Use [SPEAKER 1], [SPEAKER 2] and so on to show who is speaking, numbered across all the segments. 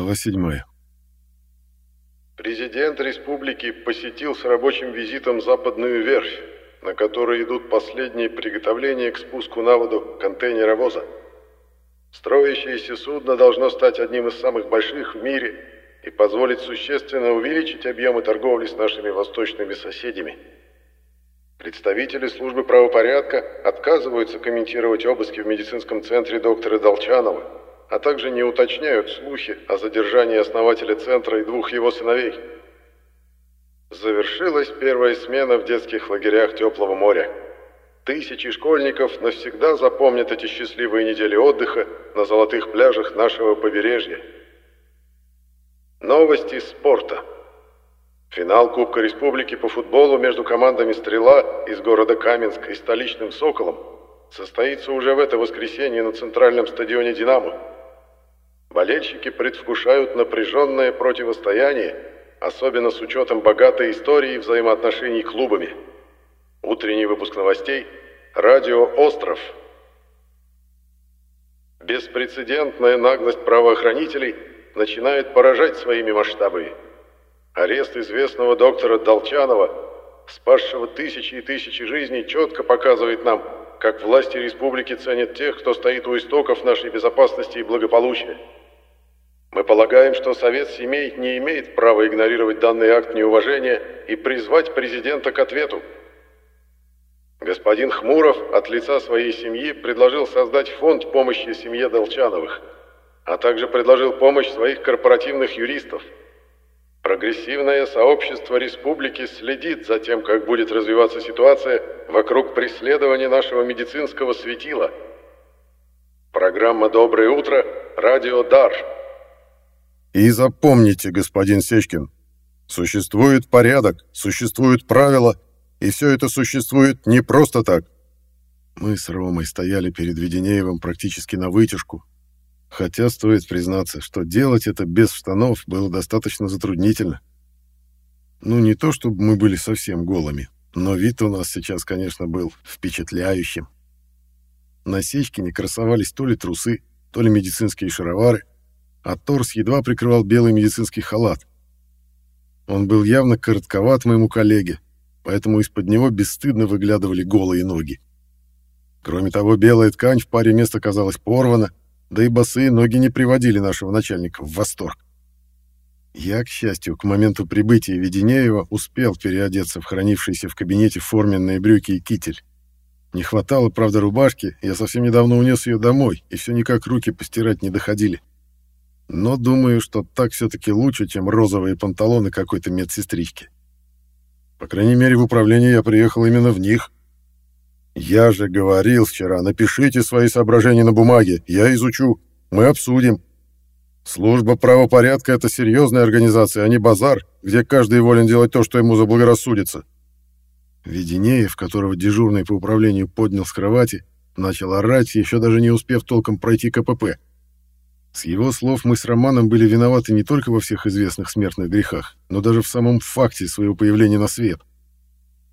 [SPEAKER 1] Глава 7.
[SPEAKER 2] Президент республики посетил с рабочим визитом западную верфь, на которой идут последние приготовления к спуску на воду контейнеровоза. Строящееся судно должно стать одним из самых больших в мире и позволить существенно увеличить объемы торговли с нашими восточными соседями. Представители службы правопорядка отказываются комментировать обыски в медицинском центре доктора Долчанова, а также не уточняют слухи о задержании основателя центра и двух его сыновей. Завершилась первая смена в детских лагерях Теплого моря. Тысячи школьников навсегда запомнят эти счастливые недели отдыха на золотых пляжах нашего побережья. Новости спорта. Финал Кубка Республики по футболу между командами «Стрела» из города Каменск и столичным «Соколом» состоится уже в это воскресенье на центральном стадионе «Динамо». Болельщики предвкушают напряженное противостояние, особенно с учетом богатой истории взаимоотношений клубами. Утренний выпуск новостей. Радио «Остров». Беспрецедентная наглость правоохранителей начинает поражать своими масштабами. Арест известного доктора Долчанова, спасшего тысячи и тысячи жизней, четко показывает нам, как власти республики ценят тех, кто стоит у истоков нашей безопасности и благополучия. Мы полагаем, что Совет семей не имеет права игнорировать данный акт неуважения и призвать президента к ответу. Господин Хмуров от лица своей семьи предложил создать фонд помощи семье Долчановых, а также предложил помощь своих корпоративных юристов. Прогрессивное сообщество республики следит за тем, как будет развиваться ситуация вокруг преследования нашего медицинского светила. Программа «Доброе утро», радио «Дар».
[SPEAKER 1] И запомните, господин Сечкин, существует порядок, существуют правила, и все это существует не просто так. Мы с Ромой стояли перед Веденеевым практически на вытяжку, хотя стоит признаться, что делать это без штанов было достаточно затруднительно. Ну, не то, чтобы мы были совсем голыми, но вид у нас сейчас, конечно, был впечатляющим. На Сечкине красовались то ли трусы, то ли медицинские шаровары, а торс едва прикрывал белый медицинский халат. Он был явно коротковат моему коллеге, поэтому из-под него бесстыдно выглядывали голые ноги. Кроме того, белая ткань в паре мест оказалась порвана, да и босые ноги не приводили нашего начальника в восторг. Я, к счастью, к моменту прибытия Веденеева успел переодеться в хранившиеся в кабинете форменные брюки и китель. Не хватало, правда, рубашки, я совсем недавно унес ее домой, и все никак руки постирать не доходили но думаю, что так все-таки лучше, чем розовые панталоны какой-то медсестрички. По крайней мере, в управление я приехал именно в них. Я же говорил вчера, напишите свои соображения на бумаге, я изучу, мы обсудим. Служба правопорядка — это серьезная организация, а не базар, где каждый волен делать то, что ему заблагорассудится. Веденеев, которого дежурный по управлению поднял с кровати, начал орать, еще даже не успев толком пройти КПП. С его слов мы с Романом были виноваты не только во всех известных смертных грехах, но даже в самом факте своего появления на свет.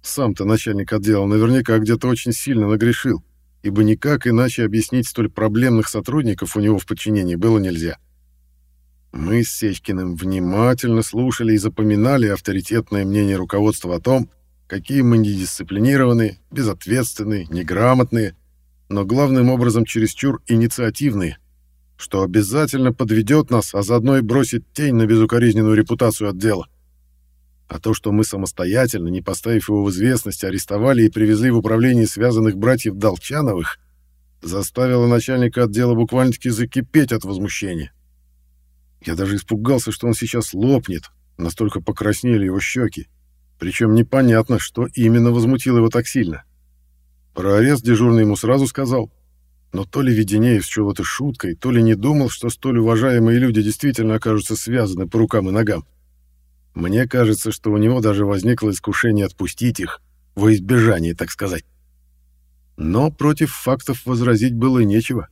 [SPEAKER 1] Сам-то начальник отдела наверняка где-то очень сильно нагрешил, ибо никак иначе объяснить столь проблемных сотрудников у него в подчинении было нельзя. Мы с Сечкиным внимательно слушали и запоминали авторитетное мнение руководства о том, какие мы недисциплинированные, безответственные, неграмотные, но главным образом чересчур инициативные – что обязательно подведет нас, а заодно и бросит тень на безукоризненную репутацию отдела. А то, что мы самостоятельно, не поставив его в известность, арестовали и привезли в управление связанных братьев Долчановых, заставило начальника отдела буквально-таки закипеть от возмущения. Я даже испугался, что он сейчас лопнет, настолько покраснели его щеки. Причем непонятно, что именно возмутило его так сильно. Про арест дежурный ему сразу сказал, но то ли Веденеев счел это шуткой, то ли не думал, что столь уважаемые люди действительно окажутся связаны по рукам и ногам. Мне кажется, что у него даже возникло искушение отпустить их, во избежание, так сказать. Но против фактов возразить было нечего.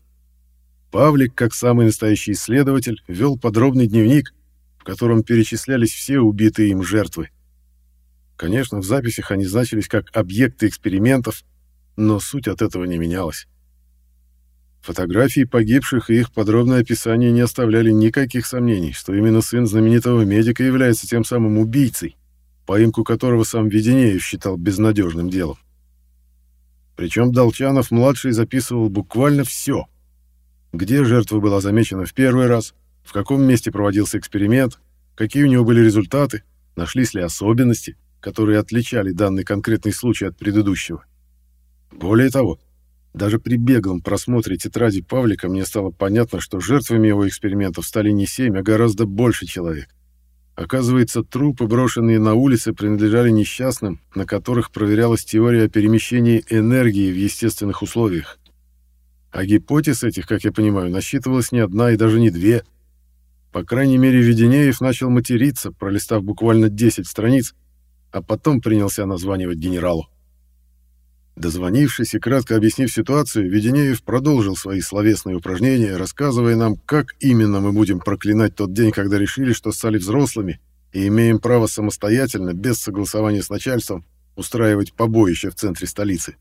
[SPEAKER 1] Павлик, как самый настоящий исследователь, вел подробный дневник, в котором перечислялись все убитые им жертвы. Конечно, в записях они значились как объекты экспериментов, но суть от этого не менялась. Фотографии погибших и их подробное описание не оставляли никаких сомнений, что именно сын знаменитого медика является тем самым убийцей, поимку которого сам Веденеев считал безнадежным делом. Причем Долчанов-младший записывал буквально все. Где жертва была замечена в первый раз, в каком месте проводился эксперимент, какие у него были результаты, нашлись ли особенности, которые отличали данный конкретный случай от предыдущего. Более того, даже при беглом просмотре тетради Павлика мне стало понятно, что жертвами его экспериментов стали не семь, а гораздо больше человек. Оказывается, трупы, брошенные на улице, принадлежали несчастным, на которых проверялась теория о перемещении энергии в естественных условиях. А гипотез этих, как я понимаю, насчитывалось не одна и даже не две. По крайней мере, Веденеев начал материться, пролистав буквально 10 страниц, а потом принялся названивать генералу. Дозвонившись и кратко объяснив ситуацию, Веденеев продолжил свои словесные упражнения, рассказывая нам, как именно мы будем проклинать тот день, когда решили, что стали взрослыми и имеем право самостоятельно, без согласования с начальством, устраивать побоище в центре столицы.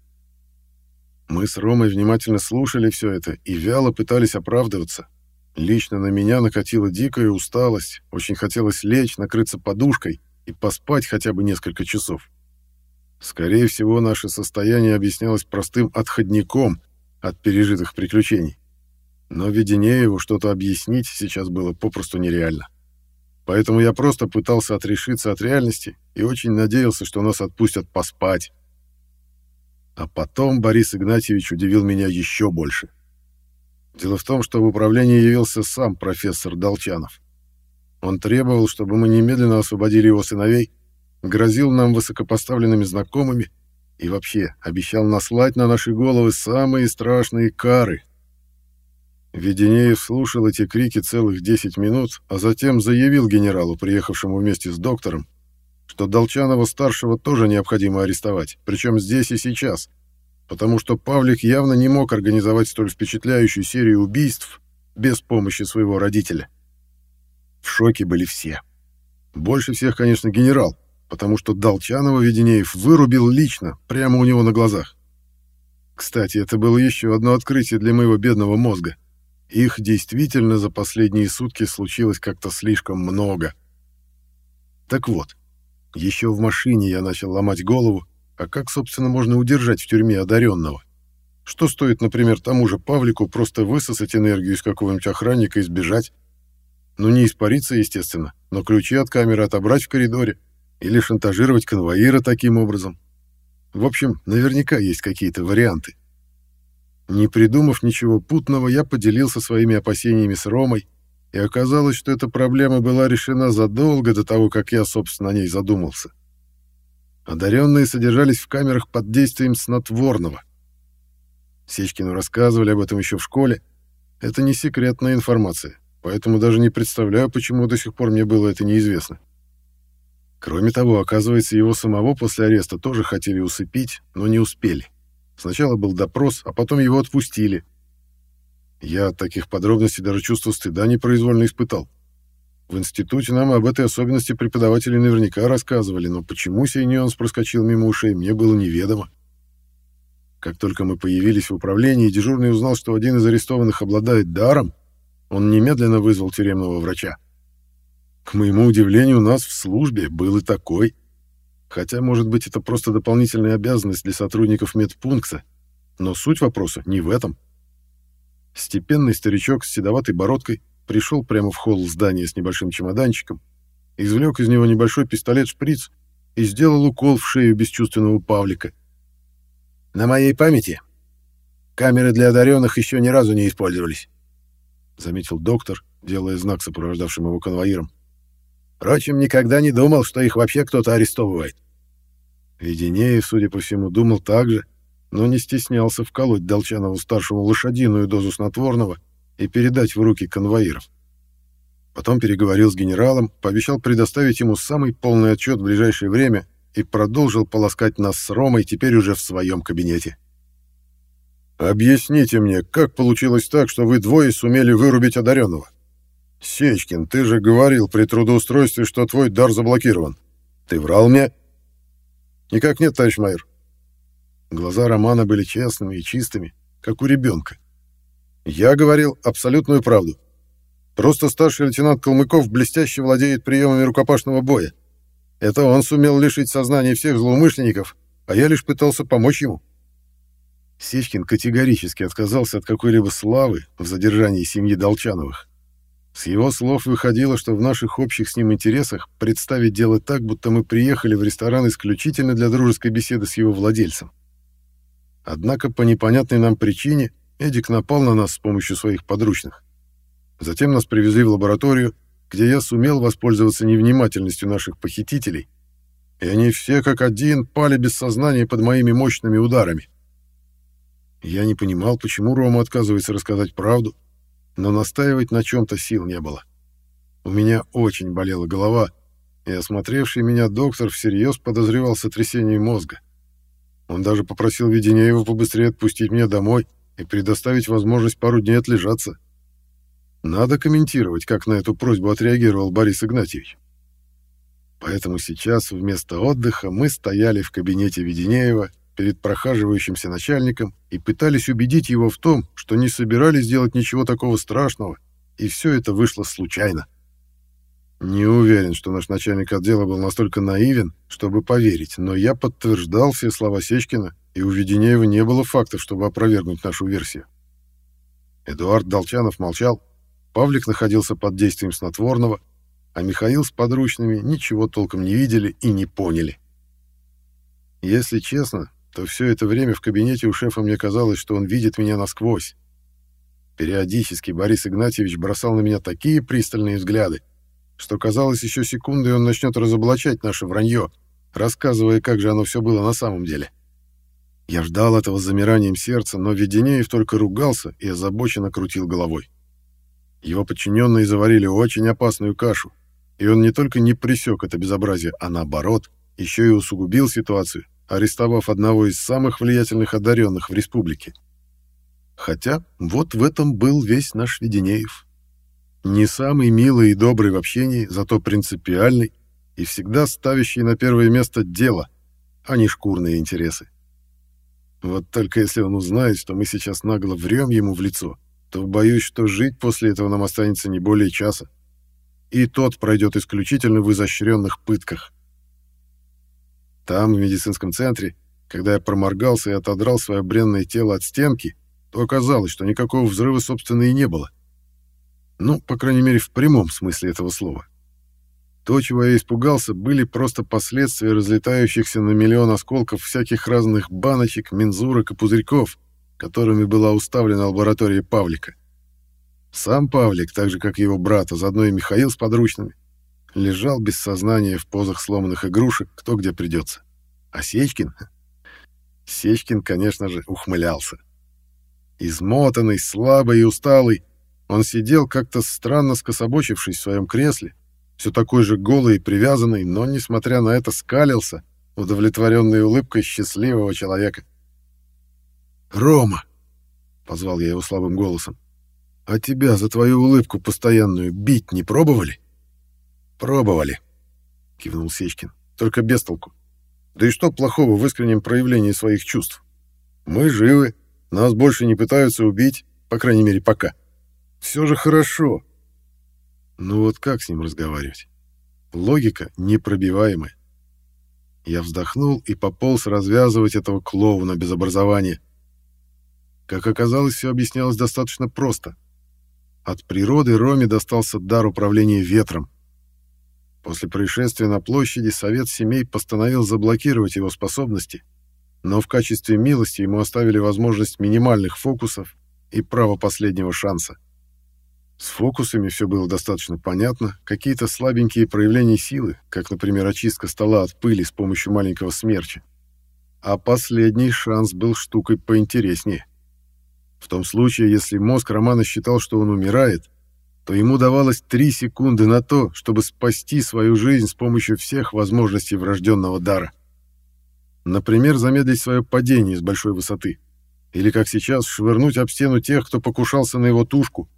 [SPEAKER 1] Мы с Ромой внимательно слушали все это и вяло пытались оправдываться. Лично на меня накатила дикая усталость, очень хотелось лечь, накрыться подушкой и поспать хотя бы несколько часов. Скорее всего, наше состояние объяснялось простым отходником от пережитых приключений. Но Веденееву что-то объяснить сейчас было попросту нереально. Поэтому я просто пытался отрешиться от реальности и очень надеялся, что нас отпустят поспать. А потом Борис Игнатьевич удивил меня еще больше. Дело в том, что в управлении явился сам профессор Долчанов. Он требовал, чтобы мы немедленно освободили его сыновей, грозил нам высокопоставленными знакомыми и вообще обещал наслать на наши головы самые страшные кары. Веденеев слушал эти крики целых 10 минут, а затем заявил генералу, приехавшему вместе с доктором, что Долчанова-старшего тоже необходимо арестовать, причем здесь и сейчас, потому что Павлик явно не мог организовать столь впечатляющую серию убийств без помощи своего родителя. В шоке были все. Больше всех, конечно, генерал, потому что Долчанова Веденеев вырубил лично, прямо у него на глазах. Кстати, это было еще одно открытие для моего бедного мозга. Их действительно за последние сутки случилось как-то слишком много. Так вот, еще в машине я начал ломать голову, а как, собственно, можно удержать в тюрьме одаренного? Что стоит, например, тому же Павлику просто высосать энергию из какого-нибудь охранника и сбежать? Ну, не испариться, естественно, но ключи от камеры отобрать в коридоре, или шантажировать конвоира таким образом. В общем, наверняка есть какие-то варианты. Не придумав ничего путного, я поделился своими опасениями с Ромой, и оказалось, что эта проблема была решена задолго до того, как я, собственно, о ней задумался. Одаренные содержались в камерах под действием снотворного. Сечкину рассказывали об этом еще в школе. Это не секретная информация, поэтому даже не представляю, почему до сих пор мне было это неизвестно. Кроме того, оказывается, его самого после ареста тоже хотели усыпить, но не успели. Сначала был допрос, а потом его отпустили. Я от таких подробностей даже чувство стыда непроизвольно испытал. В институте нам об этой особенности преподаватели наверняка рассказывали, но почему сей нюанс проскочил мимо ушей, мне было неведомо. Как только мы появились в управлении, дежурный узнал, что один из арестованных обладает даром, он немедленно вызвал тюремного врача. К моему удивлению, у нас в службе был и такой. Хотя, может быть, это просто дополнительная обязанность для сотрудников медпункта. Но суть вопроса не в этом. Степенный старичок с седоватой бородкой пришел прямо в холл здания с небольшим чемоданчиком, извлек из него небольшой пистолет-шприц и сделал укол в шею бесчувственного Павлика. «На моей памяти камеры для одаренных еще ни разу не использовались», — заметил доктор, делая знак сопровождавшим его конвоирам. Впрочем, никогда не думал, что их вообще кто-то арестовывает. Веденеев, судя по всему, думал так же, но не стеснялся вколоть Долчанову-старшему лошадиную дозу снотворного и передать в руки конвоиров. Потом переговорил с генералом, пообещал предоставить ему самый полный отчет в ближайшее время и продолжил полоскать нас с Ромой теперь уже в своем кабинете. «Объясните мне, как получилось так, что вы двое сумели вырубить одаренного?» «Сечкин, ты же говорил при трудоустройстве, что твой дар заблокирован. Ты врал мне?» «Никак нет, товарищ майор». Глаза Романа были честными и чистыми, как у ребенка. Я говорил абсолютную правду. Просто старший лейтенант Калмыков блестяще владеет приемами рукопашного боя. Это он сумел лишить сознания всех злоумышленников, а я лишь пытался помочь ему. Сечкин категорически отказался от какой-либо славы в задержании семьи Долчановых. С его слов выходило, что в наших общих с ним интересах представить дело так, будто мы приехали в ресторан исключительно для дружеской беседы с его владельцем. Однако по непонятной нам причине Эдик напал на нас с помощью своих подручных. Затем нас привезли в лабораторию, где я сумел воспользоваться невнимательностью наших похитителей, и они все как один пали без сознания под моими мощными ударами. Я не понимал, почему Рома отказывается рассказать правду, но настаивать на чем-то сил не было. У меня очень болела голова, и осмотревший меня доктор всерьез подозревал сотрясение мозга. Он даже попросил Веденеева побыстрее отпустить меня домой и предоставить возможность пару дней отлежаться. Надо комментировать, как на эту просьбу отреагировал Борис Игнатьевич. Поэтому сейчас вместо отдыха мы стояли в кабинете Веденеева перед прохаживающимся начальником и пытались убедить его в том, что не собирались делать ничего такого страшного, и все это вышло случайно. Не уверен, что наш начальник отдела был настолько наивен, чтобы поверить, но я подтверждал все слова Сечкина, и у Веденеева не было фактов, чтобы опровергнуть нашу версию. Эдуард Долчанов молчал, Павлик находился под действием снотворного, а Михаил с подручными ничего толком не видели и не поняли. Если честно, то все это время в кабинете у шефа мне казалось, что он видит меня насквозь. Периодически Борис Игнатьевич бросал на меня такие пристальные взгляды, что казалось, еще секунды он начнет разоблачать наше вранье, рассказывая, как же оно все было на самом деле. Я ждал этого с замиранием сердца, но Веденеев только ругался и озабоченно крутил головой. Его подчиненные заварили очень опасную кашу, и он не только не пресек это безобразие, а наоборот, еще и усугубил ситуацию, арестовав одного из самых влиятельных одаренных в республике. Хотя вот в этом был весь наш Веденеев. Не самый милый и добрый в общении, зато принципиальный и всегда ставящий на первое место дело, а не шкурные интересы. Вот только если он узнает, что мы сейчас нагло врем ему в лицо, то боюсь, что жить после этого нам останется не более часа. И тот пройдет исключительно в изощренных пытках. Там, в медицинском центре, когда я проморгался и отодрал свое бренное тело от стенки, то оказалось, что никакого взрыва, собственно, и не было. Ну, по крайней мере, в прямом смысле этого слова. То, чего я испугался, были просто последствия разлетающихся на миллион осколков всяких разных баночек, мензурок и пузырьков, которыми была уставлена лаборатория Павлика. Сам Павлик, так же как его брат, а заодно и Михаил с подручными, лежал без сознания в позах сломанных игрушек, кто где придется. А Сечкин? Сечкин, конечно же, ухмылялся. Измотанный, слабый и усталый, он сидел как-то странно скособочившись в своем кресле, все такой же голый и привязанный, но, несмотря на это, скалился, удовлетворенной улыбкой счастливого человека. «Рома!» — позвал я его слабым голосом. «А тебя за твою улыбку постоянную бить не пробовали?» «Пробовали», — кивнул Сечкин. «Только без толку. Да и что плохого в искреннем проявлении своих чувств? Мы живы, нас больше не пытаются убить, по крайней мере, пока. Все же хорошо. Ну вот как с ним разговаривать? Логика непробиваемая. Я вздохнул и пополз развязывать этого клоуна без образования. Как оказалось, все объяснялось достаточно просто. От природы Роме достался дар управления ветром. После происшествия на площади Совет семей постановил заблокировать его способности, но в качестве милости ему оставили возможность минимальных фокусов и право последнего шанса. С фокусами все было достаточно понятно, какие-то слабенькие проявления силы, как, например, очистка стола от пыли с помощью маленького смерча. А последний шанс был штукой поинтереснее. В том случае, если мозг Романа считал, что он умирает, то ему давалось три секунды на то, чтобы спасти свою жизнь с помощью всех возможностей врожденного дара. Например, замедлить свое падение с большой высоты. Или, как сейчас, швырнуть об стену тех, кто покушался на его тушку.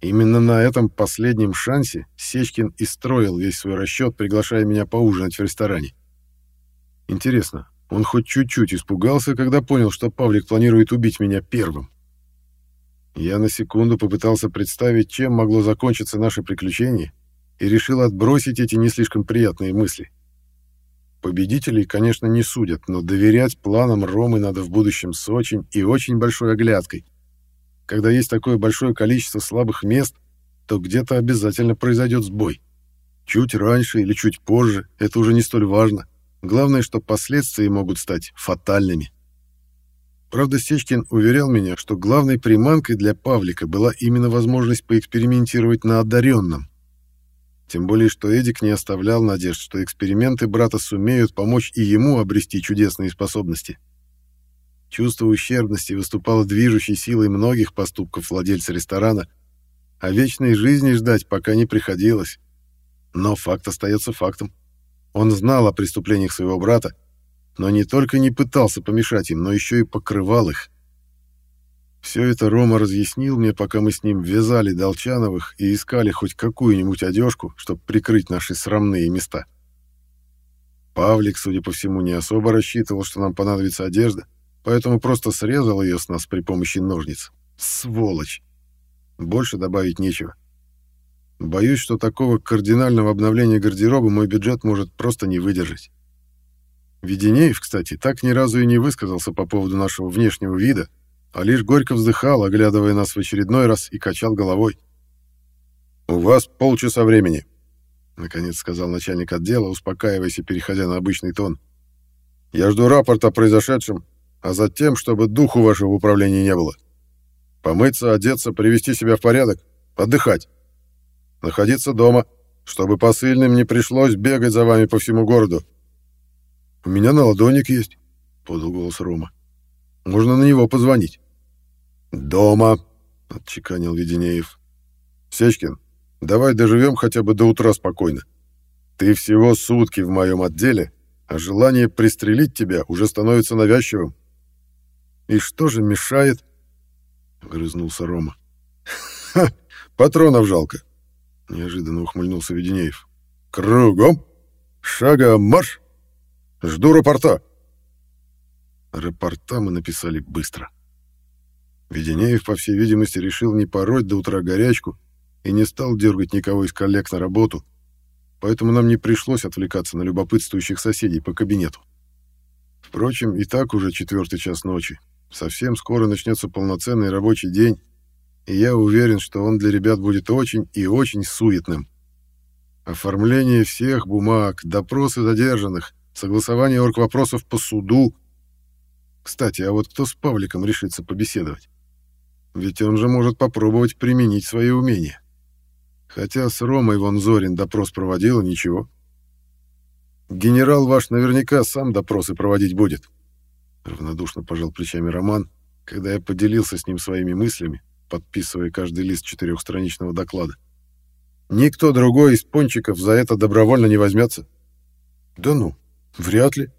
[SPEAKER 1] Именно на этом последнем шансе Сечкин и строил весь свой расчет, приглашая меня поужинать в ресторане. Интересно, он хоть чуть-чуть испугался, когда понял, что Павлик планирует убить меня первым? Я на секунду попытался представить, чем могло закончиться наше приключение, и решил отбросить эти не слишком приятные мысли. Победителей, конечно, не судят, но доверять планам Ромы надо в будущем с очень и очень большой оглядкой. Когда есть такое большое количество слабых мест, то где-то обязательно произойдет сбой. Чуть раньше или чуть позже, это уже не столь важно. Главное, что последствия могут стать фатальными. Правда, Сечкин уверял меня, что главной приманкой для Павлика была именно возможность поэкспериментировать на одаренном. Тем более, что Эдик не оставлял надежд, что эксперименты брата сумеют помочь и ему обрести чудесные способности. Чувство ущербности выступало движущей силой многих поступков владельца ресторана, а вечной жизни ждать пока не приходилось. Но факт остается фактом. Он знал о преступлениях своего брата, но не только не пытался помешать им, но еще и покрывал их. Все это Рома разъяснил мне, пока мы с ним вязали Долчановых и искали хоть какую-нибудь одежку, чтобы прикрыть наши срамные места. Павлик, судя по всему, не особо рассчитывал, что нам понадобится одежда, поэтому просто срезал ее с нас при помощи ножниц. Сволочь! Больше добавить нечего. Боюсь, что такого кардинального обновления гардероба мой бюджет может просто не выдержать. Веденеев, кстати, так ни разу и не высказался по поводу нашего внешнего вида, а лишь горько вздыхал, оглядывая нас в очередной раз и качал головой. «У вас полчаса времени», — наконец сказал начальник отдела, успокаиваясь и переходя на обычный тон. «Я жду рапорта о произошедшем, а затем, чтобы духу вашего управления не было. Помыться, одеться, привести себя в порядок, отдыхать. Находиться дома, чтобы посыльным не пришлось бегать за вами по всему городу. «У меня наладонник есть», — подал голос Рома. «Можно на него позвонить». «Дома», — отчеканил Веденеев. «Сечкин, давай доживем хотя бы до утра спокойно. Ты всего сутки в моем отделе, а желание пристрелить тебя уже становится навязчивым». «И что же мешает?» — грызнулся Рома. «Ха! Патронов жалко!» — неожиданно ухмыльнулся Веденеев. «Кругом! Шагом марш! Жду рапорта!» Рапорта мы написали быстро. Веденеев, по всей видимости, решил не пороть до утра горячку и не стал дергать никого из коллег на работу, поэтому нам не пришлось отвлекаться на любопытствующих соседей по кабинету. Впрочем, и так уже четвертый час ночи. Совсем скоро начнется полноценный рабочий день, и я уверен, что он для ребят будет очень и очень суетным. Оформление всех бумаг, допросы задержанных, согласование оргвопросов по суду. Кстати, а вот кто с Павликом решится побеседовать? Ведь он же может попробовать применить свои умения. Хотя с Ромой вон Зорин допрос проводил, и ничего. Генерал ваш наверняка сам допросы проводить будет. Равнодушно пожал плечами Роман, когда я поделился с ним своими мыслями, подписывая каждый лист четырехстраничного доклада. Никто другой из пончиков за это добровольно не возьмется. Да ну, вряд ли.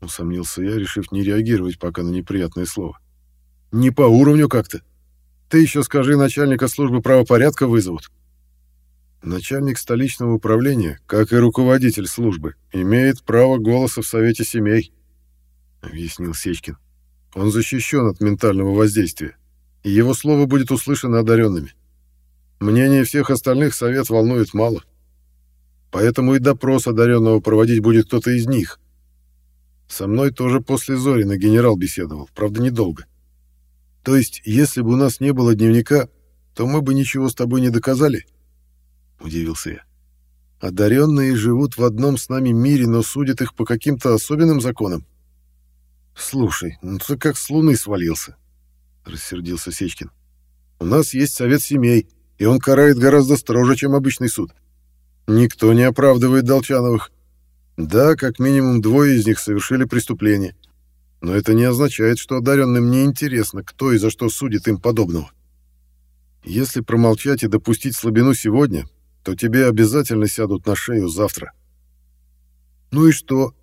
[SPEAKER 1] Усомнился я, решив не реагировать пока на неприятное слово. Не по уровню как-то. Ты еще скажи, начальника службы правопорядка вызовут. Начальник столичного управления, как и руководитель службы, имеет право голоса в Совете семей, объяснил Сечкин. Он защищен от ментального воздействия, и его слово будет услышано одаренными. Мнение всех остальных совет волнует мало. Поэтому и допрос одаренного проводить будет кто-то из них. Со мной тоже после Зорина генерал беседовал, правда, недолго. То есть, если бы у нас не было дневника, то мы бы ничего с тобой не доказали? Удивился я. Одаренные живут в одном с нами мире, но судят их по каким-то особенным законам. Слушай, ну ты как с луны свалился, рассердился Сечкин. У нас есть совет семей, и он карает гораздо строже, чем обычный суд. Никто не оправдывает Долчановых. Да, как минимум двое из них совершили преступление. Но это не означает, что одаренным не интересно, кто и за что судит им подобного. Если промолчать и допустить слабину сегодня, то тебе обязательно сядут на шею завтра. Ну и что?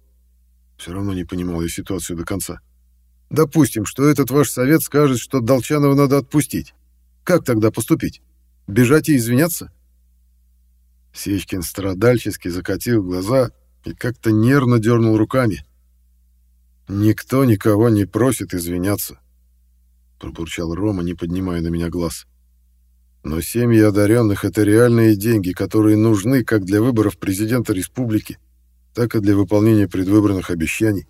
[SPEAKER 1] Все равно не понимал я ситуацию до конца. Допустим, что этот ваш совет скажет, что Долчанова надо отпустить. Как тогда поступить? Бежать и извиняться? Сечкин страдальчески закатил глаза и как-то нервно дернул руками. Никто никого не просит извиняться. — пробурчал Рома, не поднимая на меня глаз. «Но семьи одаренных — это реальные деньги, которые нужны как для выборов президента республики, так и для выполнения предвыборных обещаний.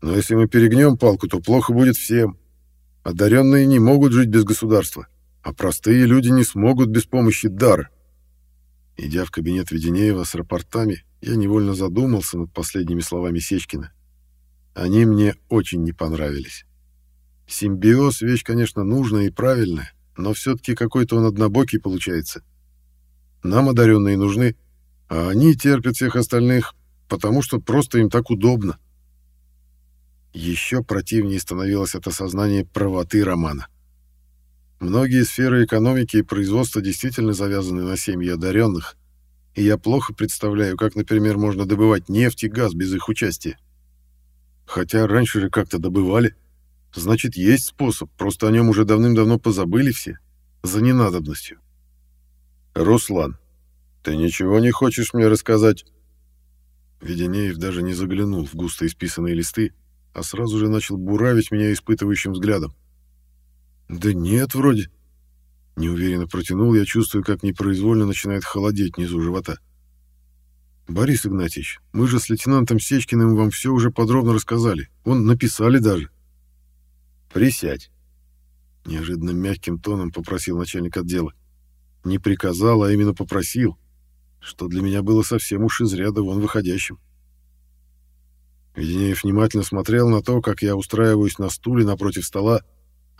[SPEAKER 1] Но если мы перегнем палку, то плохо будет всем. Одаренные не могут жить без государства, а простые люди не смогут без помощи дара». Идя в кабинет Веденеева с рапортами, я невольно задумался над последними словами Сечкина. Они мне очень не понравились. Симбиоз — вещь, конечно, нужная и правильная, но все-таки какой-то он однобокий получается. Нам одаренные нужны, а они терпят всех остальных, потому что просто им так удобно. Еще противнее становилось это сознание правоты Романа. Многие сферы экономики и производства действительно завязаны на семьи одаренных, и я плохо представляю, как, например, можно добывать нефть и газ без их участия. Хотя раньше же как-то добывали. Значит, есть способ, просто о нем уже давным-давно позабыли все, за ненадобностью. «Руслан, ты ничего не хочешь мне рассказать?» Веденеев даже не заглянул в густо исписанные листы, а сразу же начал буравить меня испытывающим взглядом. «Да нет, вроде». Неуверенно протянул, я чувствую, как непроизвольно начинает холодеть внизу живота. «Борис Игнатьевич, мы же с лейтенантом Сечкиным вам все уже подробно рассказали. Он написали даже».
[SPEAKER 2] «Присядь», —
[SPEAKER 1] неожиданно мягким тоном попросил начальник отдела. Не приказал, а именно попросил, что для меня было совсем уж из ряда вон выходящим. Веденеев внимательно смотрел на то, как я устраиваюсь на стуле напротив стола,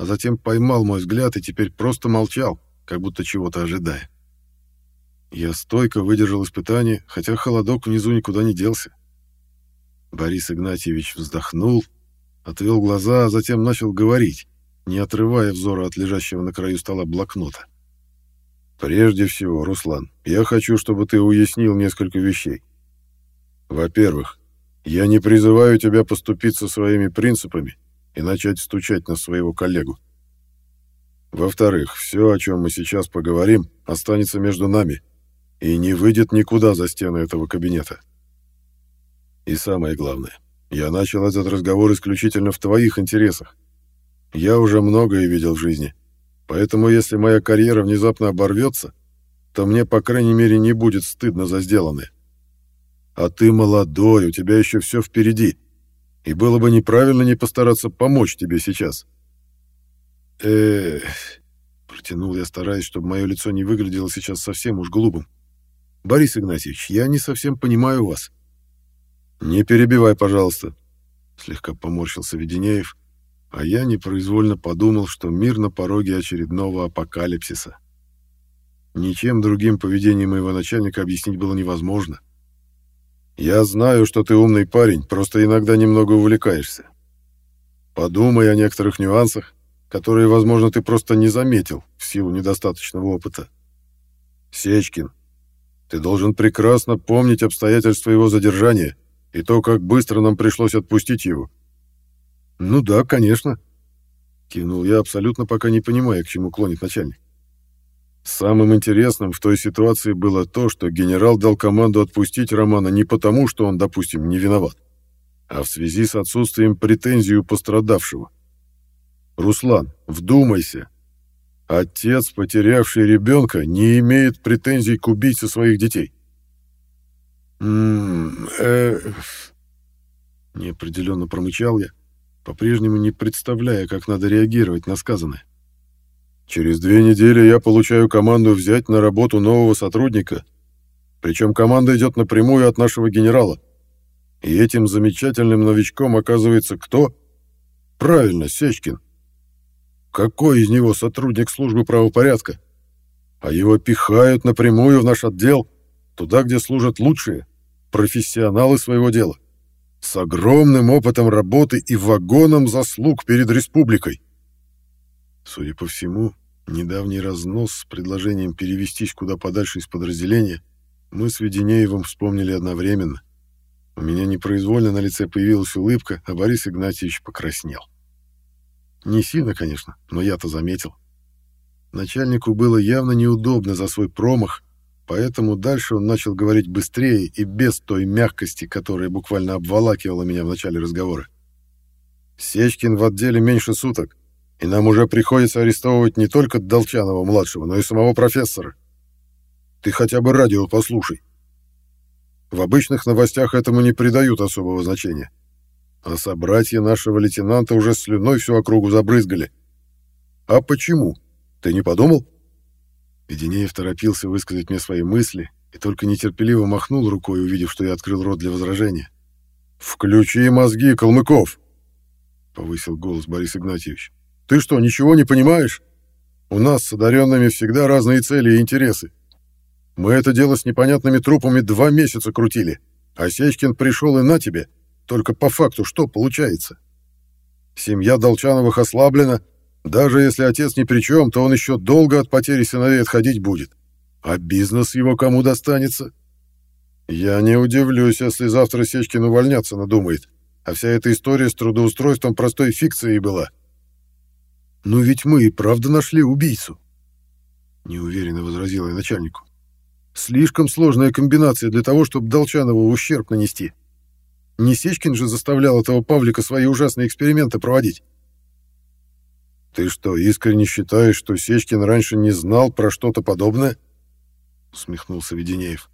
[SPEAKER 1] а затем поймал мой взгляд и теперь просто молчал, как будто чего-то ожидая. Я стойко выдержал испытание, хотя холодок внизу никуда не делся. Борис Игнатьевич вздохнул, отвел глаза, а затем начал говорить, не отрывая взора от лежащего на краю стола блокнота. «Прежде всего, Руслан, я хочу, чтобы ты уяснил несколько вещей. Во-первых, я не призываю тебя поступиться своими принципами и начать стучать на своего коллегу. Во-вторых, все, о чем мы сейчас поговорим, останется между нами и не выйдет никуда за стены этого кабинета. И самое главное, я начал этот разговор исключительно в твоих интересах. Я уже многое видел в жизни, поэтому если моя карьера внезапно оборвется, то мне, по крайней мере, не будет стыдно за сделанное. А ты молодой, у тебя еще все впереди, и было бы неправильно не постараться помочь тебе сейчас. Эх, протянул я, стараясь, чтобы мое лицо не выглядело сейчас совсем уж глупым. Борис Игнатьевич, я не совсем понимаю вас. Не перебивай, пожалуйста, слегка поморщился Веденеев, а я непроизвольно подумал, что мир на пороге очередного апокалипсиса. Ничем другим поведением моего начальника объяснить было невозможно. Я знаю, что ты умный парень, просто иногда немного увлекаешься. Подумай о некоторых нюансах, которые, возможно, ты просто не заметил в силу недостаточного опыта. Сечкин, ты должен прекрасно помнить обстоятельства его задержания и то, как быстро нам пришлось отпустить его. Ну да, конечно, кивнул я, абсолютно пока не понимая, к чему клонит начальник. Самым интересным в той ситуации было то, что генерал дал команду отпустить Романа не потому, что он, допустим, не виноват, а в связи с отсутствием претензий у пострадавшего. Руслан, вдумайся, Отец, потерявший ребенка, не имеет претензий к убийце своих детей. М э Неопределенно промычал я, по-прежнему не представляя, как надо реагировать на сказанное. Через две недели я получаю команду взять на работу нового сотрудника, причем команда идет напрямую от нашего генерала. И этим замечательным новичком оказывается кто? Правильно, Сечкин. Какой из него сотрудник службы правопорядка? А его пихают напрямую в наш отдел, туда, где служат лучшие, профессионалы своего дела, с огромным опытом работы и вагоном заслуг перед республикой. Судя по всему, недавний разнос с предложением перевестись куда подальше из подразделения мы с Веденеевым вспомнили одновременно. У меня непроизвольно на лице появилась улыбка, а Борис Игнатьевич покраснел. Не сильно, конечно, но я-то заметил. Начальнику было явно неудобно за свой промах, поэтому дальше он начал говорить быстрее и без той мягкости, которая буквально обволакивала меня в начале разговора. Сечкин в отделе меньше суток, И нам уже приходится арестовывать не только Долчанова-младшего, но и самого профессора. Ты хотя бы радио послушай. В обычных новостях этому не придают особого значения. А собратья нашего лейтенанта уже слюной всю округу забрызгали. А почему? Ты не подумал? Веденеев торопился высказать мне свои мысли и только нетерпеливо махнул рукой, увидев, что я открыл рот для возражения. «Включи мозги, Калмыков!» — повысил голос Борис Игнатьевич. «Ты что, ничего не понимаешь? У нас с одаренными всегда разные цели и интересы. Мы это дело с непонятными трупами два месяца крутили, а Сечкин пришел и на тебе. Только по факту что получается? Семья Долчановых ослаблена. Даже если отец ни при чем, то он еще долго от потери сыновей отходить будет. А бизнес его кому достанется?» Я не удивлюсь, если завтра Сечкин увольняться надумает, а вся эта история с трудоустройством простой фикцией была. «Но ведь мы и правда нашли убийцу», — неуверенно возразила я начальнику. «Слишком сложная комбинация для того, чтобы Долчанову ущерб нанести. Не Сечкин же заставлял этого Павлика свои ужасные эксперименты проводить». «Ты что, искренне считаешь, что Сечкин раньше не знал про что-то подобное?» — усмехнулся Веденеев.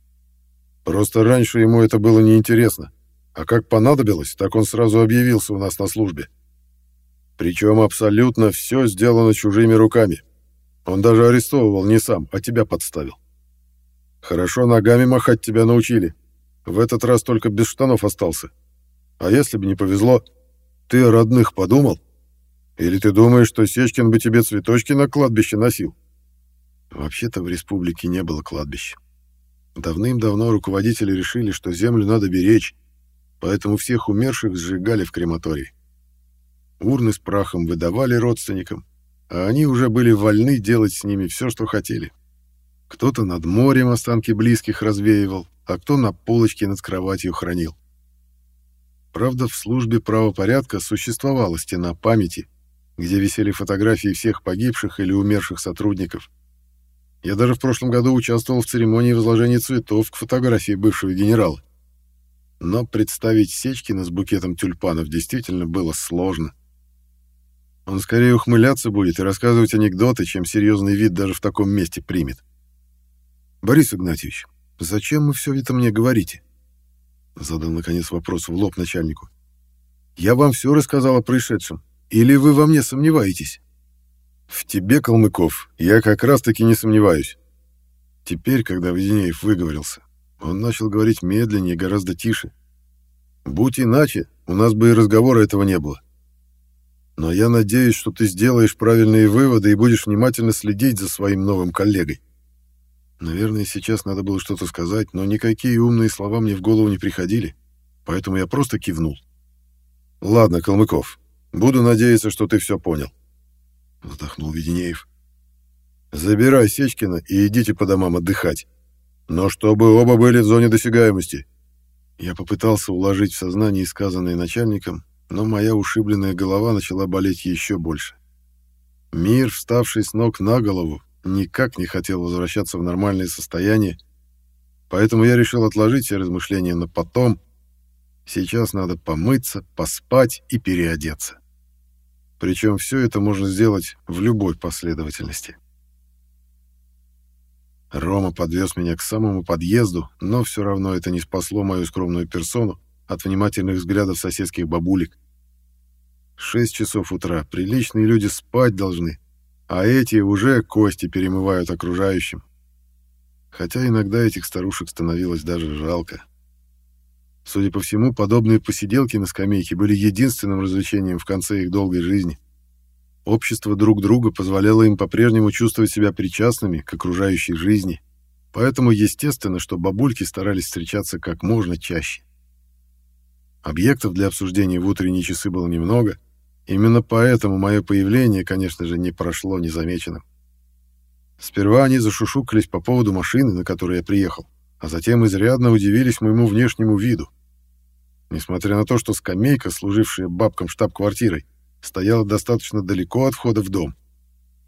[SPEAKER 1] Просто раньше ему это было неинтересно. А как понадобилось, так он сразу объявился у нас на службе. Причем абсолютно все сделано чужими руками. Он даже арестовывал не сам, а тебя подставил. Хорошо ногами махать тебя научили. В этот раз только без штанов остался. А если бы не повезло, ты родных подумал? Или ты думаешь, что Сечкин бы тебе цветочки на кладбище носил? Вообще-то в республике не было кладбища. Давным-давно руководители решили, что землю надо беречь, поэтому всех умерших сжигали в крематории. Урны с прахом выдавали родственникам, а они уже были вольны делать с ними все, что хотели. Кто-то над морем останки близких развеивал, а кто на полочке над кроватью хранил. Правда, в службе правопорядка существовала стена памяти, где висели фотографии всех погибших или умерших сотрудников, я даже в прошлом году участвовал в церемонии возложения цветов к фотографии бывшего генерала. Но представить Сечкина с букетом тюльпанов действительно было сложно. Он скорее ухмыляться будет и рассказывать анекдоты, чем серьезный вид даже в таком месте примет. «Борис Игнатьевич, зачем вы все это мне говорите?» Задал, наконец, вопрос в лоб начальнику. «Я вам все рассказал о происшедшем. Или вы во мне сомневаетесь?» В тебе, Калмыков, я как раз-таки не сомневаюсь. Теперь, когда Веденеев выговорился, он начал говорить медленнее гораздо тише. Будь иначе, у нас бы и разговора этого не было. Но я надеюсь, что ты сделаешь правильные выводы и будешь внимательно следить за своим новым коллегой. Наверное, сейчас надо было что-то сказать, но никакие умные слова мне в голову не приходили, поэтому я просто кивнул. Ладно, Калмыков, буду надеяться, что ты все понял вздохнул Веденеев. Забирай Сечкина и идите по домам отдыхать. Но чтобы оба были в зоне досягаемости. Я попытался уложить в сознание сказанное начальником, но моя ушибленная голова начала болеть еще больше. Мир, вставший с ног на голову, никак не хотел возвращаться в нормальное состояние, поэтому я решил отложить все размышления на потом. Сейчас надо помыться, поспать и переодеться. Причем все это можно сделать в любой последовательности. Рома подвез меня к самому подъезду, но все равно это не спасло мою скромную персону от внимательных взглядов соседских бабулек. Шесть часов утра, приличные люди спать должны, а эти уже кости перемывают окружающим. Хотя иногда этих старушек становилось даже жалко. Судя по всему, подобные посиделки на скамейке были единственным развлечением в конце их долгой жизни. Общество друг друга позволяло им по-прежнему чувствовать себя причастными к окружающей жизни, поэтому естественно, что бабульки старались встречаться как можно чаще. Объектов для обсуждения в утренние часы было немного, именно поэтому мое появление, конечно же, не прошло незамеченным. Сперва они зашушукались по поводу машины, на которой я приехал, а затем изрядно удивились моему внешнему виду. Несмотря на то, что скамейка, служившая бабкам штаб-квартирой, стояла достаточно далеко от входа в дом,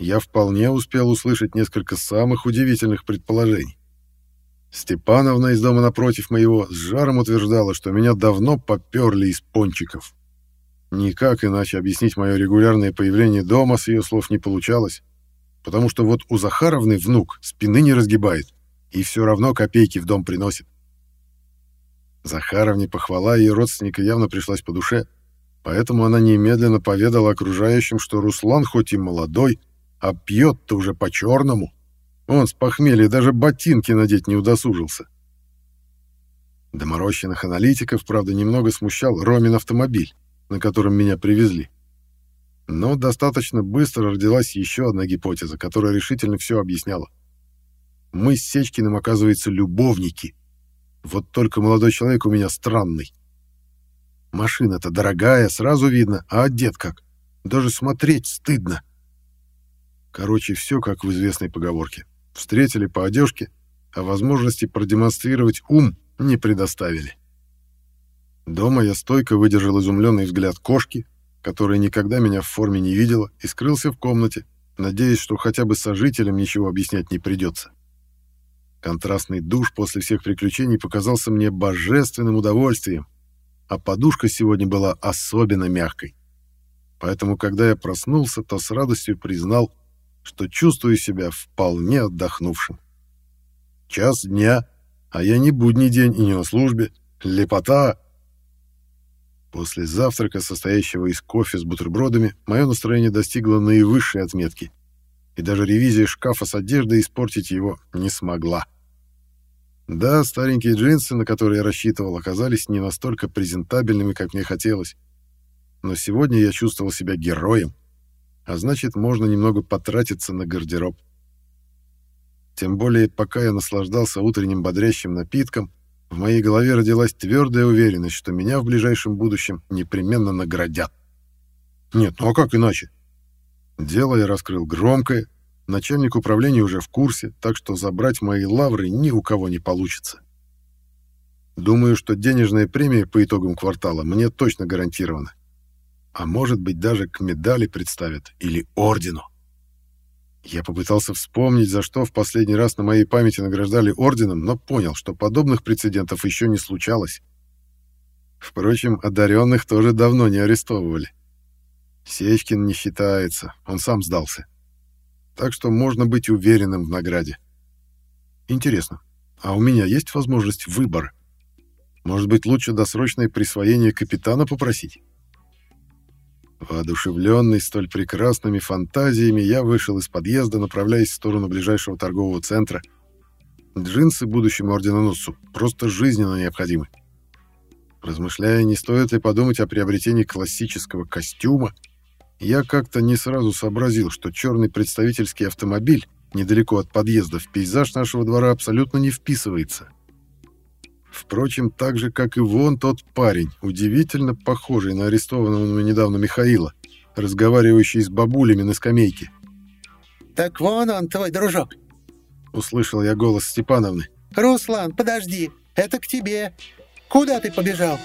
[SPEAKER 1] я вполне успел услышать несколько самых удивительных предположений. Степановна из дома напротив моего с жаром утверждала, что меня давно поперли из пончиков. Никак иначе объяснить мое регулярное появление дома с ее слов не получалось, потому что вот у Захаровны внук спины не разгибает и все равно копейки в дом приносит. Захаровне похвала ее родственника явно пришлась по душе, поэтому она немедленно поведала окружающим, что Руслан хоть и молодой, а пьет-то уже по-черному. Он с похмелья даже ботинки надеть не удосужился. Доморощенных аналитиков, правда, немного смущал Ромин автомобиль, на котором меня привезли. Но достаточно быстро родилась еще одна гипотеза, которая решительно все объясняла. Мы с Сечкиным, оказывается, любовники. Вот только молодой человек у меня странный. Машина-то дорогая, сразу видно, а одет как. Даже смотреть стыдно. Короче, все как в известной поговорке. Встретили по одежке, а возможности продемонстрировать ум не предоставили. Дома я стойко выдержал изумленный взгляд кошки, которая никогда меня в форме не видела, и скрылся в комнате, надеясь, что хотя бы сожителям ничего объяснять не придется. Контрастный душ после всех приключений показался мне божественным удовольствием, а подушка сегодня была особенно мягкой. Поэтому, когда я проснулся, то с радостью признал, что чувствую себя вполне отдохнувшим. Час дня, а я не будний день и не на службе. Лепота! После завтрака, состоящего из кофе с бутербродами, мое настроение достигло наивысшей отметки и даже ревизия шкафа с одеждой испортить его не смогла. Да, старенькие джинсы, на которые я рассчитывал, оказались не настолько презентабельными, как мне хотелось. Но сегодня я чувствовал себя героем, а значит, можно немного потратиться на гардероб. Тем более, пока я наслаждался утренним бодрящим напитком, в моей голове родилась твердая уверенность, что меня в ближайшем будущем непременно наградят. Нет, ну а как иначе? Дело я раскрыл громкое, начальник управления уже в курсе, так что забрать мои лавры ни у кого не получится. Думаю, что денежная премия по итогам квартала мне точно гарантирована. А может быть, даже к медали представят или ордену. Я попытался вспомнить, за что в последний раз на моей памяти награждали орденом, но понял, что подобных прецедентов еще не случалось. Впрочем, одаренных тоже давно не арестовывали. Сечкин не считается, он сам сдался. Так что можно быть уверенным в награде. Интересно, а у меня есть возможность выбора? Может быть, лучше досрочное присвоение капитана попросить? Воодушевленный столь прекрасными фантазиями, я вышел из подъезда, направляясь в сторону ближайшего торгового центра. Джинсы будущему орденоносцу просто жизненно необходимы. Размышляя, не стоит ли подумать о приобретении классического костюма, я как-то не сразу сообразил, что черный представительский автомобиль недалеко от подъезда в пейзаж нашего двора абсолютно не вписывается. Впрочем, так же, как и вон тот парень, удивительно похожий на арестованного недавно Михаила, разговаривающий с бабулями на скамейке.
[SPEAKER 3] «Так вон он, твой дружок!»
[SPEAKER 1] Услышал я голос Степановны.
[SPEAKER 3] «Руслан, подожди, это к тебе. Куда ты побежал?»